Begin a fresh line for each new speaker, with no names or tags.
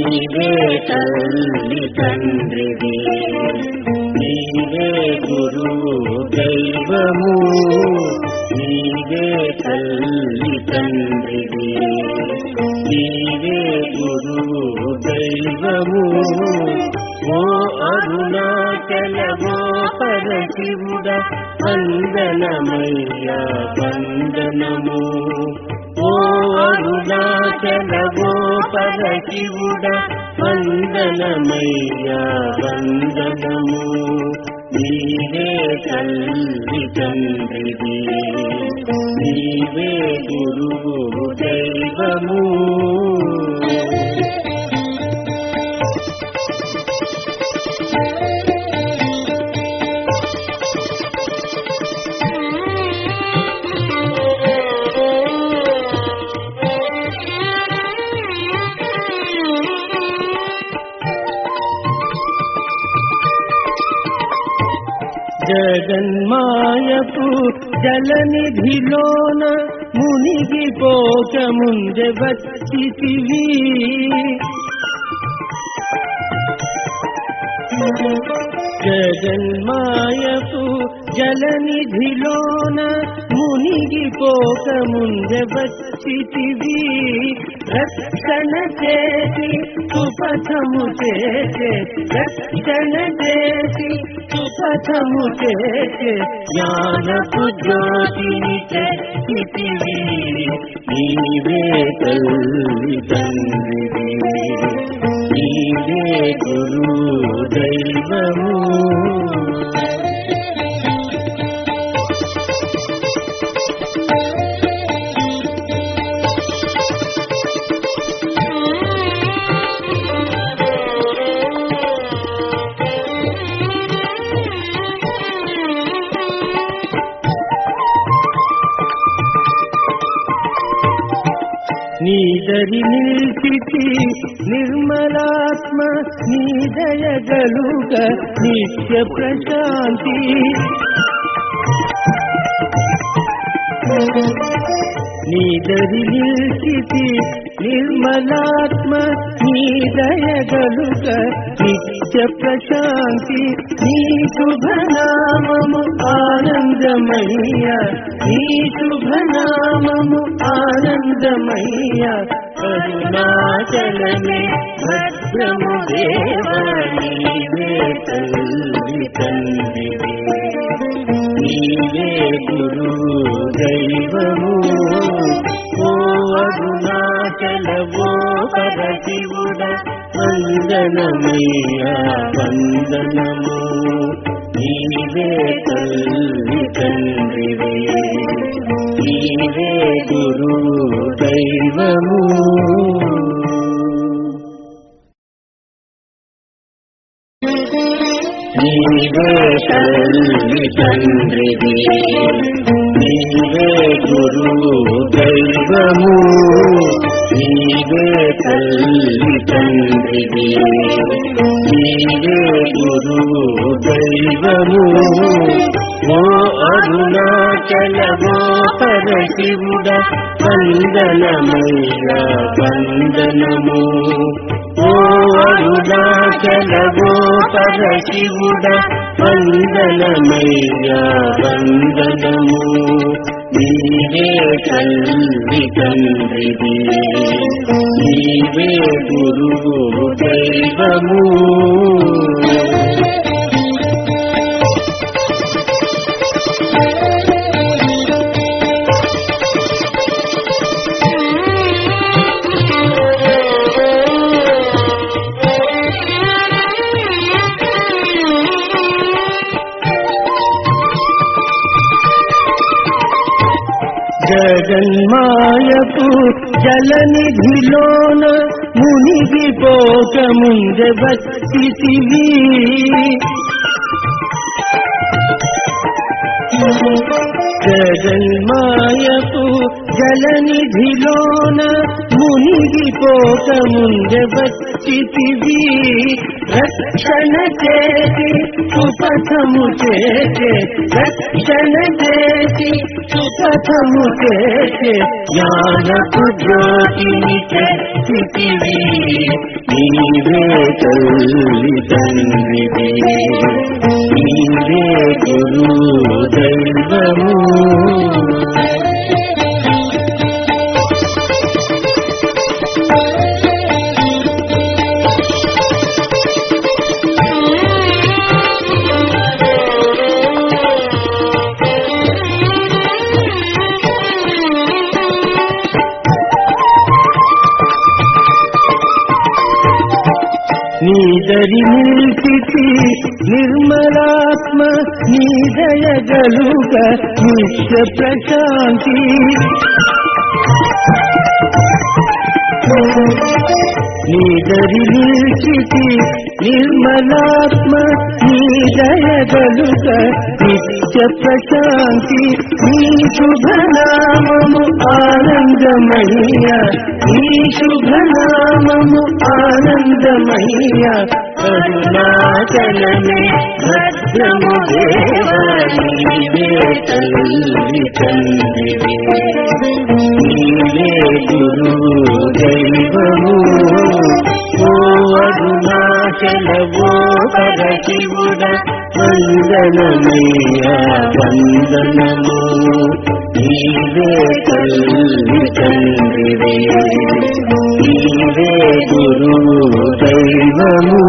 నీవే తల్లి తండ్రివి. నీవే గురువు దైవము. నీవే తల్లి తండ్రివి. నీవే గురువు దైవము. ఓ అరుణాచల గోపర శివుడ వందనమయ్యా వందనము. ఓ అరుణాచల గోపర శివుడ వందనమయ్యా వందనము. నీవే తల్లి తండ్రివి నీవే జగన్మాయకు జలనిధిలోన మునిగి పోక ముందె వచ్చితివి జగన్మాయకు జలనిధిలోన మునిగి పోక ముందె వచ్చితివి. రక్షణ చేసి సుపథము చేసే రక్షణ చేసి సుపథము చేసే జ్ఞానపు జ్యోతిని చెక్కితివి నీవే తల్లి తండ్రి నీవే గురు దైవము నీదరి నిల్చితి నిర్మలాత్మ నీదయగలుగ నిత్య ప్రశాంతి. నీదరి నిల్చితి నిర్మలాత్మ నీదయగలుగ నిత్య ప్రశాంతి నీ శుభనామము ఆనందమయ్య నీ శుభనామము ఆనందమయ్య. కరుణాచలమే భద్రము దేవా నీవే తల్లి తండ్రివే. నీవే గురు దైవము. ఓ అరుణాచల పరశివుడ వందనమయ్యా వందనము. నీవే తల్లి తండ్రివే. నీవే గురు దైవము. తండ్రివి నీవే గురువు దైవము. నీవే తల్లి తండ్రివి నీవే గురువు దైవము. ఓ అరుణాచల గోపర శివుడ వందనమయ్యా వందనము. ఓ అరుణాచల గోపర శివుడ వందనమయ్యా వందనము. నీవే తల్లి తండ్రివి. నీవే గురువు దైవము. జగన్మాయకు జలనిధిలోన మునిగి పోక ముందె వచ్చితివి జగన్మాయకు జలనిధిలోన మునిగి పోక ముందె వచ్చితివి రక్షణ చేసి సుపథము చేసే రక్షణ చేసి సుపథము చేసే జ్ఞానపు జ్యోతిని చెప్తివి నీవే తల్లి తండ్రివి నీవే గురువు. నీదరి నిల్పితి నిర్మలాత్మ నీదయగలుగ నిత్య ప్రశాంతి నీదరి నిల్పితి నిర్మలాత్మ నీదయగలుగ నిత్య ప్రశాంతి నీ శుభనామము ఆనందమయ్య. నీ శుభనామము ఆనందమయ్య. కరుణాచలమే భద్రము దేవీవే తల్లి తండ్రివే. నీవే గురు. ಕೆಲವು ಪರಶಿವುಡ ವಂದನಮಯ್ಯ ವಂದನಮೋ ನೀವೇ ಕಲ್ಲಿ ತಂದಿವೆ ನೀವೇ ಗುರು ದೈವಮೂ